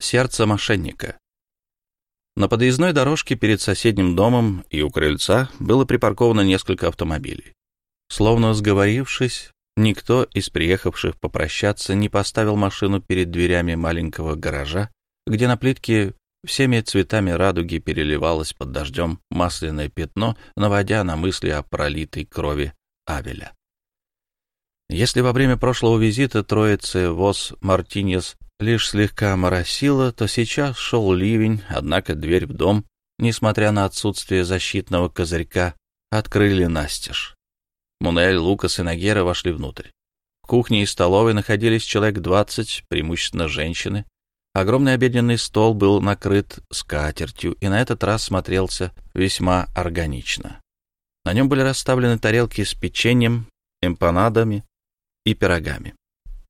Сердце мошенника. На подъездной дорожке перед соседним домом и у крыльца было припарковано несколько автомобилей. Словно сговорившись, никто из приехавших попрощаться не поставил машину перед дверями маленького гаража, где на плитке всеми цветами радуги переливалось под дождем масляное пятно, наводя на мысли о пролитой крови Авеля. Если во время прошлого визита троицы ВОЗ Мартинес лишь слегка моросило, то сейчас шел ливень, однако дверь в дом, несмотря на отсутствие защитного козырька, открыли настежь. Мунель, Лукас и Нагера вошли внутрь. В кухне и столовой находились человек двадцать, преимущественно женщины. Огромный обеденный стол был накрыт скатертью и на этот раз смотрелся весьма органично. На нем были расставлены тарелки с печеньем, эмпанадами и пирогами.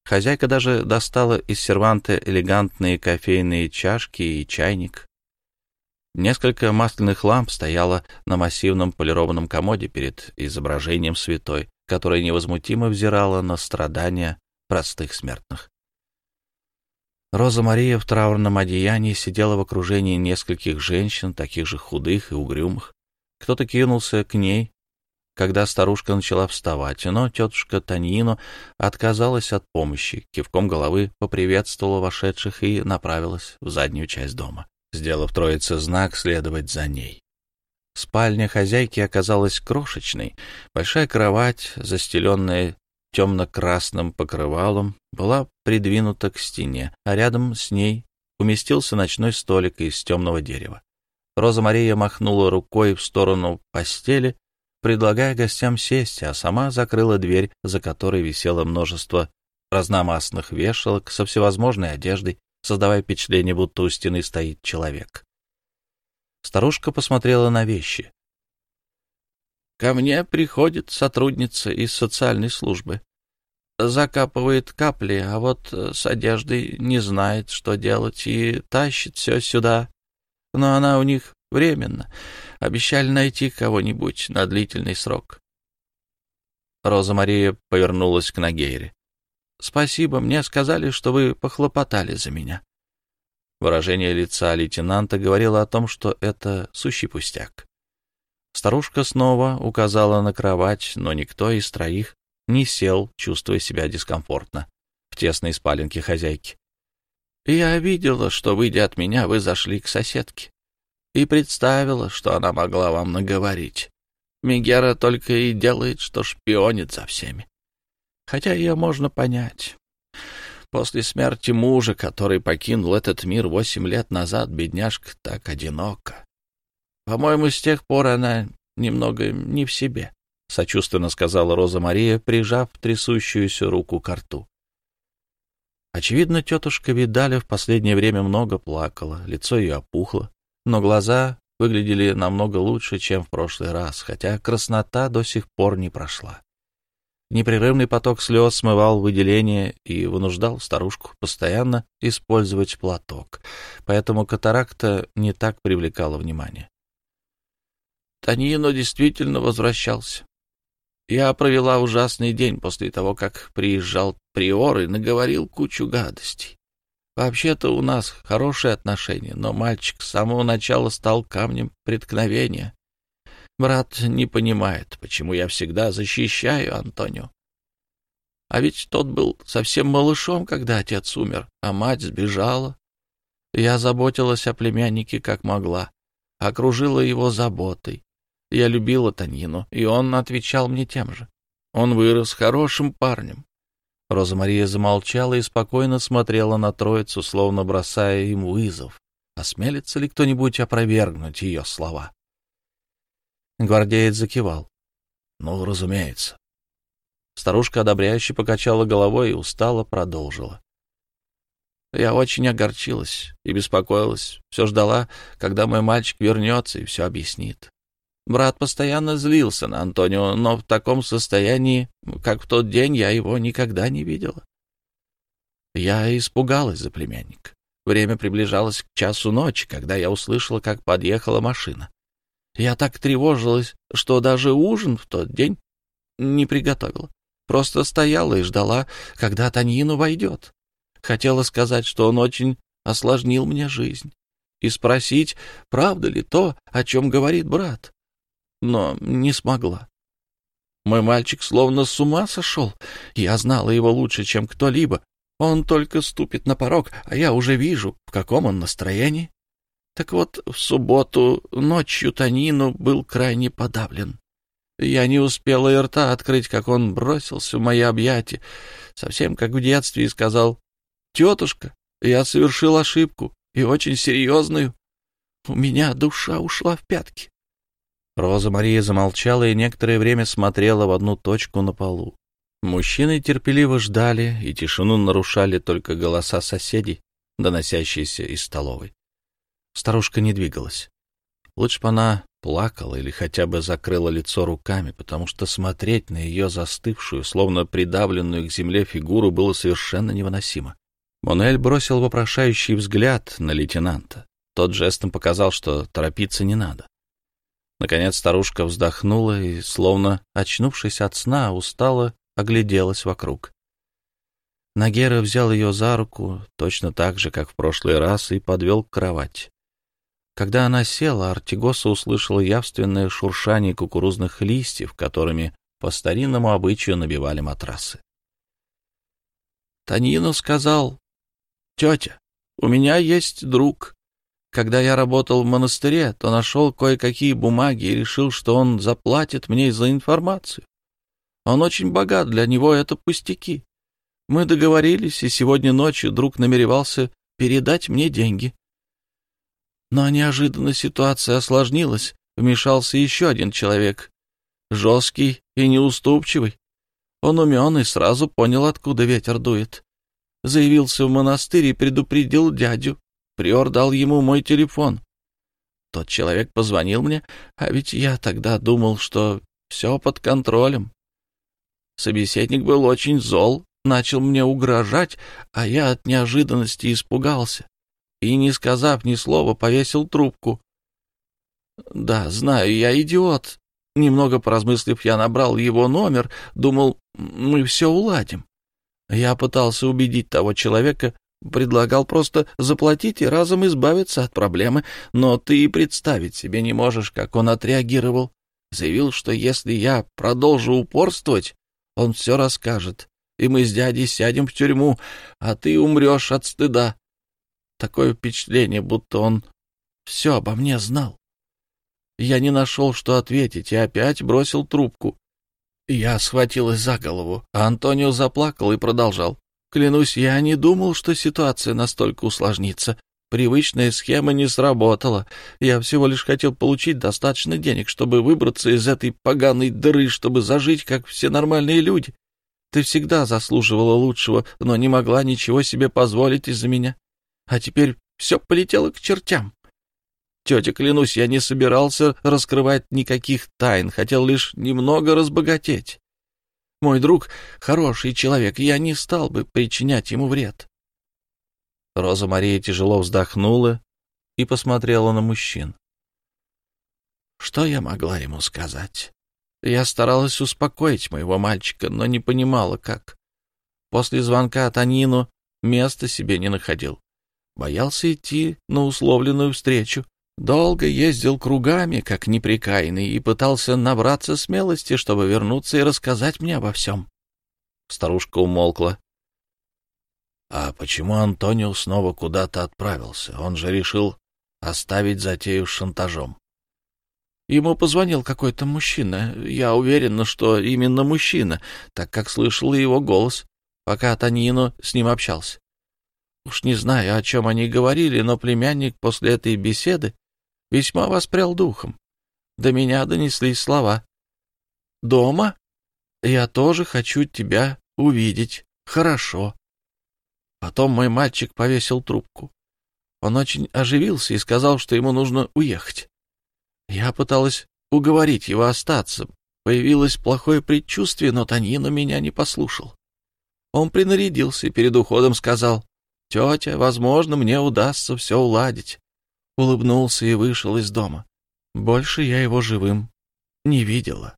Хозяйка даже достала из серванта элегантные кофейные чашки и чайник. Несколько масляных ламп стояло на массивном полированном комоде перед изображением святой, которая невозмутимо взирала на страдания простых смертных. Роза Мария в траурном одеянии сидела в окружении нескольких женщин, таких же худых и угрюмых. Кто-то кинулся к ней, когда старушка начала вставать, но тетушка Таньино отказалась от помощи, кивком головы поприветствовала вошедших и направилась в заднюю часть дома, сделав троице знак следовать за ней. Спальня хозяйки оказалась крошечной. Большая кровать, застеленная темно-красным покрывалом, была придвинута к стене, а рядом с ней уместился ночной столик из темного дерева. Роза Мария махнула рукой в сторону постели, предлагая гостям сесть, а сама закрыла дверь, за которой висело множество разномастных вешалок со всевозможной одеждой, создавая впечатление, будто у стены стоит человек. Старушка посмотрела на вещи. «Ко мне приходит сотрудница из социальной службы. Закапывает капли, а вот с одеждой не знает, что делать, и тащит все сюда. Но она у них временно. Обещали найти кого-нибудь на длительный срок. Роза Мария повернулась к Нагейре. «Спасибо, мне сказали, что вы похлопотали за меня». Выражение лица лейтенанта говорило о том, что это сущий пустяк. Старушка снова указала на кровать, но никто из троих не сел, чувствуя себя дискомфортно в тесной спаленке хозяйки. «Я видела, что, выйдя от меня, вы зашли к соседке и представила, что она могла вам наговорить. Мегера только и делает, что шпионит за всеми. Хотя ее можно понять. После смерти мужа, который покинул этот мир восемь лет назад, бедняжка так одинока. По-моему, с тех пор она немного не в себе, — сочувственно сказала Роза Мария, прижав трясущуюся руку к рту. Очевидно, тетушка Видаля в последнее время много плакала, лицо ее опухло, но глаза выглядели намного лучше, чем в прошлый раз, хотя краснота до сих пор не прошла. Непрерывный поток слез смывал выделение и вынуждал старушку постоянно использовать платок, поэтому катаракта не так привлекала внимание. Танино действительно возвращался. Я провела ужасный день после того, как приезжал приор и наговорил кучу гадостей. Вообще-то у нас хорошие отношения, но мальчик с самого начала стал камнем преткновения. Брат не понимает, почему я всегда защищаю Антонио. А ведь тот был совсем малышом, когда отец умер, а мать сбежала. Я заботилась о племяннике как могла, окружила его заботой. Я любила Танину, и он отвечал мне тем же. Он вырос хорошим парнем, Роза Мария замолчала и спокойно смотрела на троицу, словно бросая им вызов. Осмелится ли кто-нибудь опровергнуть ее слова? Гвардеец закивал. — Ну, разумеется. Старушка одобряюще покачала головой и устало продолжила. Я очень огорчилась и беспокоилась, все ждала, когда мой мальчик вернется и все объяснит. Брат постоянно злился на Антонио, но в таком состоянии, как в тот день, я его никогда не видела. Я испугалась за племянника. Время приближалось к часу ночи, когда я услышала, как подъехала машина. Я так тревожилась, что даже ужин в тот день не приготовила. Просто стояла и ждала, когда Таньину войдет. Хотела сказать, что он очень осложнил мне жизнь, и спросить, правда ли то, о чем говорит брат. Но не смогла. Мой мальчик словно с ума сошел. Я знала его лучше, чем кто-либо. Он только ступит на порог, а я уже вижу, в каком он настроении. Так вот, в субботу ночью Танину был крайне подавлен. Я не успела и рта открыть, как он бросился в мои объятия, совсем как в детстве, и сказал, «Тетушка, я совершил ошибку, и очень серьезную. У меня душа ушла в пятки». Роза Мария замолчала и некоторое время смотрела в одну точку на полу. Мужчины терпеливо ждали, и тишину нарушали только голоса соседей, доносящиеся из столовой. Старушка не двигалась. Лучше бы она плакала или хотя бы закрыла лицо руками, потому что смотреть на ее застывшую, словно придавленную к земле фигуру было совершенно невыносимо. Монель бросил вопрошающий взгляд на лейтенанта. Тот жестом показал, что торопиться не надо. Наконец старушка вздохнула и, словно очнувшись от сна, устало огляделась вокруг. Нагера взял ее за руку, точно так же, как в прошлый раз, и подвел к кровати. Когда она села, Артигоса услышала явственное шуршание кукурузных листьев, которыми по старинному обычаю набивали матрасы. Танино сказал, «Тетя, у меня есть друг. Когда я работал в монастыре, то нашел кое-какие бумаги и решил, что он заплатит мне за информацию. Он очень богат, для него это пустяки. Мы договорились, и сегодня ночью друг намеревался передать мне деньги. Но неожиданно ситуация осложнилась, вмешался еще один человек, жесткий и неуступчивый. Он умен и сразу понял, откуда ветер дует. Заявился в монастырь и предупредил дядю. Приор дал ему мой телефон. Тот человек позвонил мне, а ведь я тогда думал, что все под контролем. Собеседник был очень зол, начал мне угрожать, а я от неожиданности испугался и, не сказав ни слова, повесил трубку. Да, знаю, я идиот. Немного поразмыслив, я набрал его номер, думал, мы все уладим. Я пытался убедить того человека, предлагал просто заплатить и разом избавиться от проблемы, но ты и представить себе не можешь, как он отреагировал. Заявил, что если я продолжу упорствовать, он все расскажет, и мы с дядей сядем в тюрьму, а ты умрешь от стыда. Такое впечатление, будто он все обо мне знал. Я не нашел, что ответить, и опять бросил трубку. Я схватилась за голову, а Антонио заплакал и продолжал. Клянусь, я не думал, что ситуация настолько усложнится. Привычная схема не сработала. Я всего лишь хотел получить достаточно денег, чтобы выбраться из этой поганой дыры, чтобы зажить, как все нормальные люди. Ты всегда заслуживала лучшего, но не могла ничего себе позволить из-за меня. А теперь все полетело к чертям. Тетя, клянусь, я не собирался раскрывать никаких тайн, хотел лишь немного разбогатеть. Мой друг — хороший человек, я не стал бы причинять ему вред. Роза Мария тяжело вздохнула и посмотрела на мужчин. Что я могла ему сказать? Я старалась успокоить моего мальчика, но не понимала, как. После звонка Танину места себе не находил. Боялся идти на условленную встречу. Долго ездил кругами, как неприкаянный, и пытался набраться смелости, чтобы вернуться и рассказать мне обо всем. Старушка умолкла. — А почему Антонио снова куда-то отправился? Он же решил оставить затею с шантажом. Ему позвонил какой-то мужчина. Я уверена, что именно мужчина, так как слышала его голос, пока Танино с ним общался. Уж не знаю, о чем они говорили, но племянник после этой беседы весьма воспрял духом. До меня донеслись слова. «Дома? Я тоже хочу тебя увидеть. Хорошо». Потом мой мальчик повесил трубку. Он очень оживился и сказал, что ему нужно уехать. Я пыталась уговорить его остаться. Появилось плохое предчувствие, но Таньино меня не послушал. Он принарядился и перед уходом сказал, «Тетя, возможно, мне удастся все уладить» улыбнулся и вышел из дома. Больше я его живым не видела.